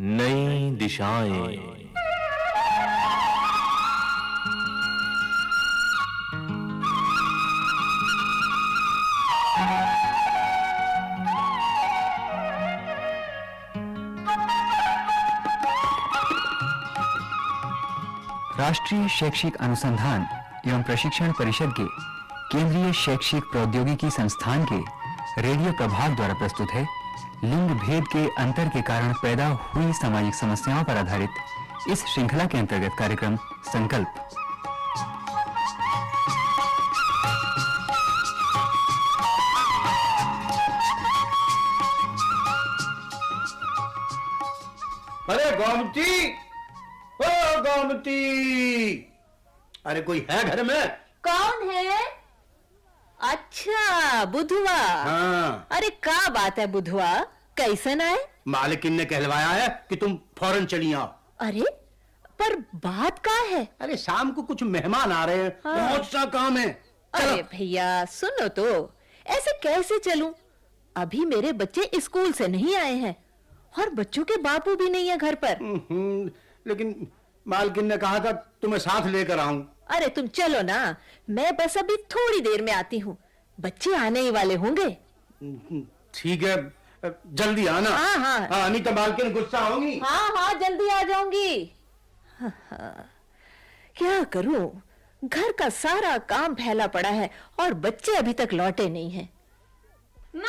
नई दिशाएँ। राष्ट्रीय शैक्षिक अनुसंधान एवं प्रशिक्षण परिषद के केंद्रीय शैक्षिक प्रौद्योगिकी संस्थान के रेडियो प्रभाग द्वारा प्रस्तुत है। लिंग भेद के अंतर के कारण पैदा हुई सामाजिक समस्याओं पर आधारित इस श्रृंखला के अंतर्गत कार्यक्रम संकल्प। अरे गोमती! ओ गोमती! अरे कोई है घर में? कौन है? अच्छा बुधवा हाँ। अरे का बात है बुधवा कैसन आए? मालकिन ने कहलवाया है कि तुम फ़ौरन चली आओ। अरे पर बात का है? अरे शाम को कुछ मेहमान आ रहे हैं। हाँ। बहुत सा काम है। अरे भैया सुनो तो। ऐसे कैसे चलूँ? अभी मेरे बच्चे स्कूल से नहीं आए हैं और बच्चों के बापू भी नहीं है घर पर। हम्म, लेकिन मालकिन ने कहा था तुम्हें साथ लेकर आऊँ। अरे तुम चलो ना। मैं बस अभी थोड़ी देर में आती हूँ। बच्चे आने ही वाले होंगे। ठीक है जल्दी आना। हाँ, हाँ। हाँ नहीं तो मालकिन गुस्सा होंगी। हाँ हाँ जल्दी आ जाऊँगी। हाँ, हाँ। क्या करूँ? घर का सारा काम फैला पड़ा है और बच्चे अभी तक लौटे नहीं हैं। माँ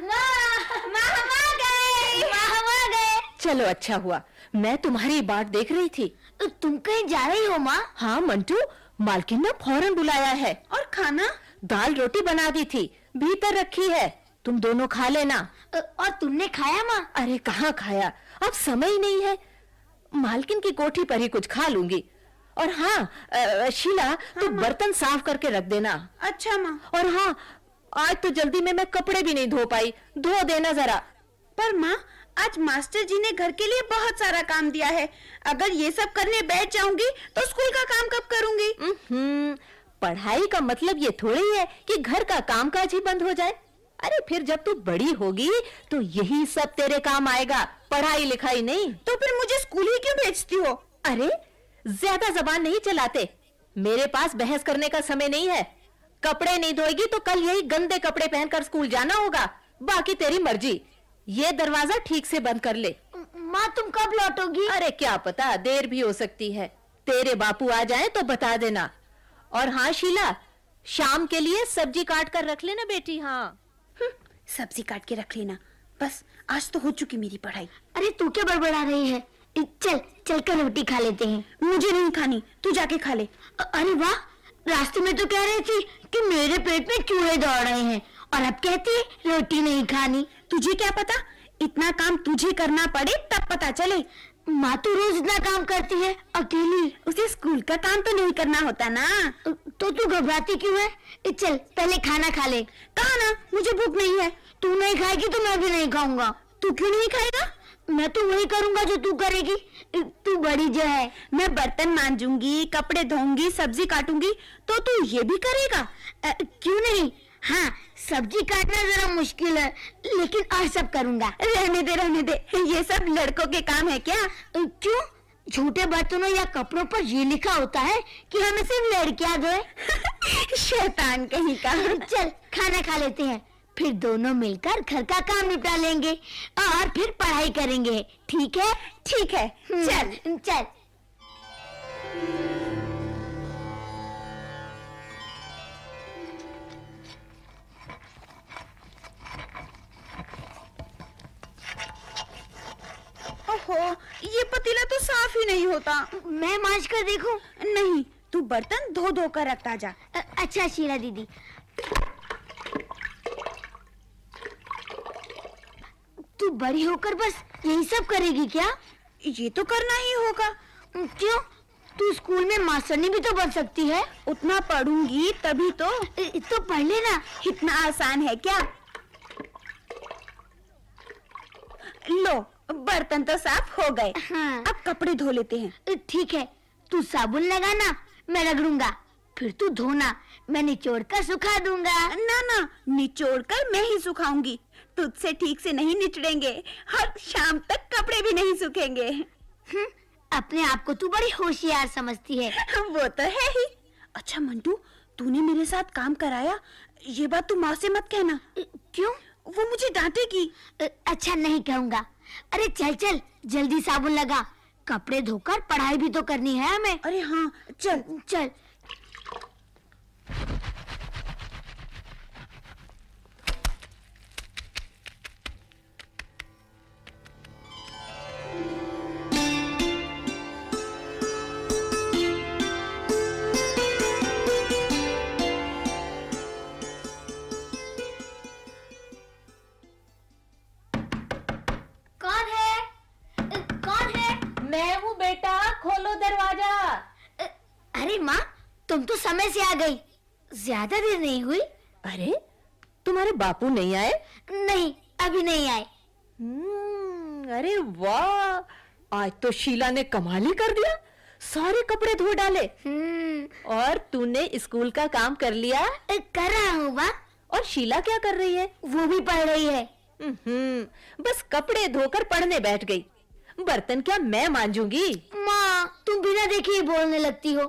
माँ माँ हम आ गए। माँ हम गए। चलो अच्छा हुआ। मैं तुम्हारी बाट देख रही थी। तुम कहीं जा रही हो माँ? हाँ मंटू मालकिन ने फ़ौरन बुलाया है। और खाना? दाल रोटी बना दी थी भीतर रखी है। तुम दोनों खा लेना। और तुमने खाया माँ? अरे कहाँ खाया? अब समय ही नहीं है। मालकिन की कोठी पर ही कुछ खा लूँगी। और हाँ शीला तू बर्तन साफ़ करके रख देना। अच्छा माँ। और हाँ आज तो जल्दी में मैं कपड़े भी नहीं धो पाई। धो देना जरा। पर माँ आज मास्टर जी ने घर के लिए बहुत सारा काम दिया है। अगर ये सब करने बैठ जाऊँगी तो स्कूल का काम कब करूँगी? हम्म पढ़ाई का मतलब ये थोड़ी है कि घर का कामकाज ही बंद हो जाए। अरे फिर जब तू बड़ी होगी तो यही सब तेरे काम आएगा। पढ़ाई लिखाई नहीं। तो फिर मुझे स्कूल ही क्यों भेजती हो? अरे ज़्यादा जबान नहीं चलाते। मेरे पास बहस करने का समय नहीं है। कपड़े नहीं धोएगी तो कल यही गंदे कपड़े पहनकर स्कूल जाना होगा। बाकी तेरी मर्ज़ी। ये दरवाज़ा ठीक से बंद कर ले। माँ तुम कब लौटोगी? अरे क्या पता देर भी हो सकती है। तेरे बापू आ जाए तो बता देना। और हाँ शीला शाम के लिए सब्ज़ी काट कर रख लेना बेटी हाँ। हम्म, सब्ज़ी काट के रख लेना। बस आज तो हो चुकी मेरी पढ़ाई। अरे तू क्या बड़बड़ा रही है? चल चल कर रोटी खा लेते हैं। मुझे नहीं खानी तू जाके खा ले। अरे वाह रास्ते में तो कह रही थी कि मेरे पेट में चूहे दौड़ रहे हैं। और अब कहती है रोटी नहीं खानी। तुझे क्या पता? इतना काम तुझे करना पड़े तब पता चले। माँ तो रोज इतना काम करती है, अकेली। उसे स्कूल का काम तो नहीं करना होता ना। तो तू घबराती क्यों है? चल, पहले खाना खा ले। कहा ना, मुझे भूख नहीं है। तू नहीं खाएगी तो मैं भी नहीं खाऊँगा। तू क्यों नहीं खाएगा? मैं तो वही करूँगा जो तू करेगी। तू बड़ी जो है। मैं बर्तन मांजूँगी, कपड़े धोऊँगी, सब्ज़ी काटूँगी तो तू ये भी करेगा? क्यों नहीं? हाँ सब्ज़ी काटना जरा मुश्किल है लेकिन और सब करूँगा। रहने दे रहने दे। ये सब लड़कों के काम है क्या? क्यों? झूठे बर्तनों या कपड़ों पर ये लिखा होता है कि हमें सिर्फ़ लड़कियाँ धोए शैतान कहीं का। चल खाना खा लेते हैं। फिर दोनों मिलकर घर का काम निपटा लेंगे और फिर पढ़ाई करेंगे। ठीक है? ठीक है। चल चल। ये पतीला तो साफ़ ही नहीं होता। मैं मांझ कर देखूँ? नहीं तू बर्तन धो धो कर रखता जा। अच्छा शीला दीदी। तू बड़ी होकर बस यही सब करेगी क्या? ये तो करना ही होगा। क्यों? तू स्कूल में मास्टरनी भी तो बन सकती है? उतना पढ़ूँगी तभी तो। तो पढ़ लेना। इतना आसान है क्या लो बर्तन तो साफ़ हो गए। हाँ। अब कपड़े धो लेते हैं। ठीक है। तू साबुन लगाना मैं रगड़ूँगा। फिर तू धोना मैं निचोड़ कर सुखा दूँगा। ना ना निचोड़ कर मैं ही सुखाऊँगी। तुझसे ठीक से नहीं निचड़ेंगे। हर शाम तक कपड़े भी नहीं सूखेंगे। हम्म, अपने आप को तू बड़ी होशियार समझती है। वो तो है ही। अच्छा मंटू तूने मेरे साथ काम कराया। ये बात तू माँ से मत कहना। क्यों? वो मुझे डांटेगी। अच्छा नहीं कहूँगा। अरे चल चल जल्दी साबुन लगा। कपड़े धोकर पढ़ाई भी तो करनी है हमें। अरे हाँ चल। चल ज़्यादा देर नहीं हुई। अरे तुम्हारे बापू नहीं आए? नहीं अभी नहीं आए। हम्म, अरे वाह आज तो शीला ने कमाल ही कर दिया। सारे कपड़े धो डाले। हम्म। और तूने स्कूल का काम कर लिया? कर रहा हूँ माँ। और शीला क्या कर रही है? वो भी पढ़ रही है। हम्म बस कपड़े धोकर पढ़ने बैठ गई। बर्तन क्या मैं मांजूँगी माँ तुम बिना देखे बोलने लगती हो।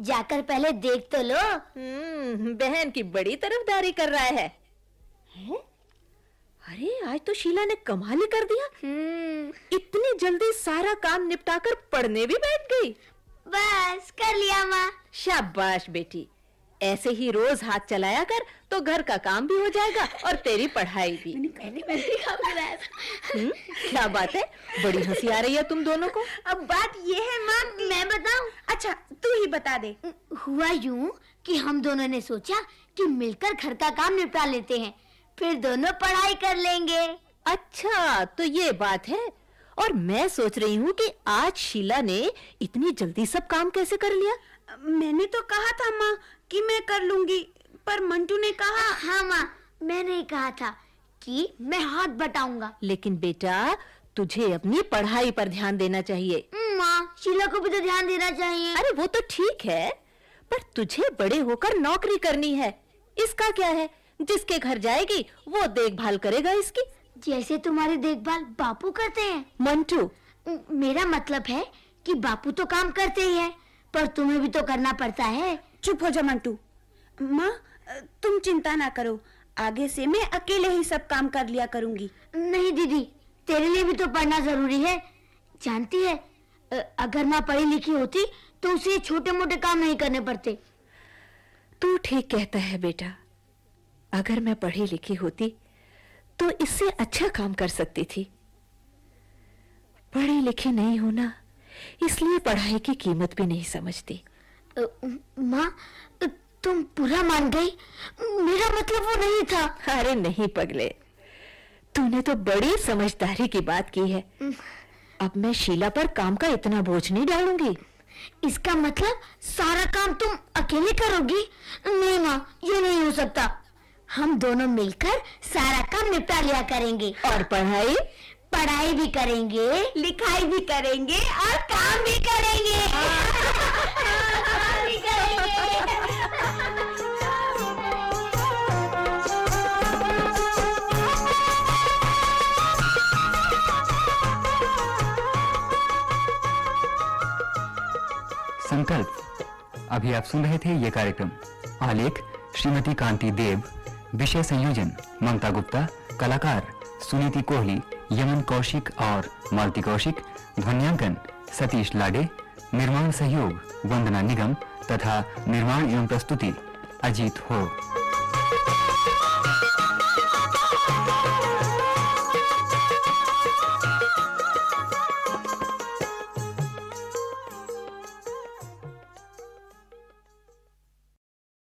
जाकर पहले देख तो लो। हम्म, बहन की बड़ी तरफदारी कर रहा है। हैं? अरे आज तो शीला ने कमाल ही कर दिया। हम्म। इतनी जल्दी सारा काम निपटाकर पढ़ने भी बैठ गई। बस कर लिया माँ। शाबाश बेटी। ऐसे ही रोज हाथ चलाया कर तो घर का काम भी हो जाएगा और तेरी पढ़ाई भी। मैंने मैंने काम कराया था। हम्म, क्या बात है? बड़ी हँसी आ रही है तुम दोनों को। अब बात ये है माँ मैं बताऊँ? अच्छा तू ही बता दे। हुआ यूँ कि हम दोनों ने सोचा कि मिलकर घर का काम निपटा लेते हैं फिर दोनों पढ़ाई कर लेंगे। अच्छा तो ये बात है। और मैं सोच रही हूँ कि आज शीला ने इतनी जल्दी सब काम कैसे कर लिया? मैंने तो कहा था माँ कि मैं कर लूँगी? पर मंटू ने कहा हाँ माँ मैंने कहा था कि मैं हाथ बटाऊँगा। लेकिन बेटा तुझे अपनी पढ़ाई पर ध्यान देना चाहिए। माँ शीला को भी तो ध्यान देना चाहिए। अरे वो तो ठीक है पर तुझे बड़े होकर नौकरी करनी है। इसका क्या है? जिसके घर जाएगी वो देखभाल करेगा इसकी। जैसे तुम्हारी देखभाल बापू करते हैं। मंटू। मेरा मतलब है कि बापू तो काम करते ही है पर तुम्हें भी तो करना पड़ता है। चुप हो जा मंटू। माँ तुम चिंता ना करो। आगे से मैं अकेले ही सब काम कर लिया करूँगी। नहीं दीदी तेरे लिए भी तो पढ़ना ज़रूरी है। जानती है अगर ना पढ़ी लिखी होती तो उसे छोटे मोटे काम नहीं करने पड़ते। तू ठीक कहता है बेटा। अगर मैं पढ़ी लिखी होती तो इससे अच्छा काम कर सकती थी। पढ़ी लिखी नहीं होना इसलिए पढ़ाई की कीमत भी नहीं समझती। माँ तुम पूरा मान गई। मेरा मतलब वो नहीं था। अरे नहीं पगले। तूने तो बड़ी समझदारी की बात की है। अब मैं शीला पर काम का इतना बोझ नहीं डालूँगी। इसका मतलब सारा काम तुम अकेले करोगी? नहीं माँ ये नहीं हो सकता। हम दोनों मिलकर सारा काम निपटा लिया करेंगे। और पढ़ाई? पढ़ाई भी करेंगे लिखाई भी करेंगे और काम भी करेंगे। संकल्प। अभी आप सुन रहे थे ये कार्यक्रम। आलेख, श्रीमती कांति देव। विषय संयोजन, ममता गुप्ता। कलाकार, सुनीति कोहली। यमन कौशिक और मालती कौशिक। ध्वन्यांकन, सतीश लाडे। निर्माण सहयोग, वंदना निगम तथा निर्माण एवं प्रस्तुति, अजीत हो।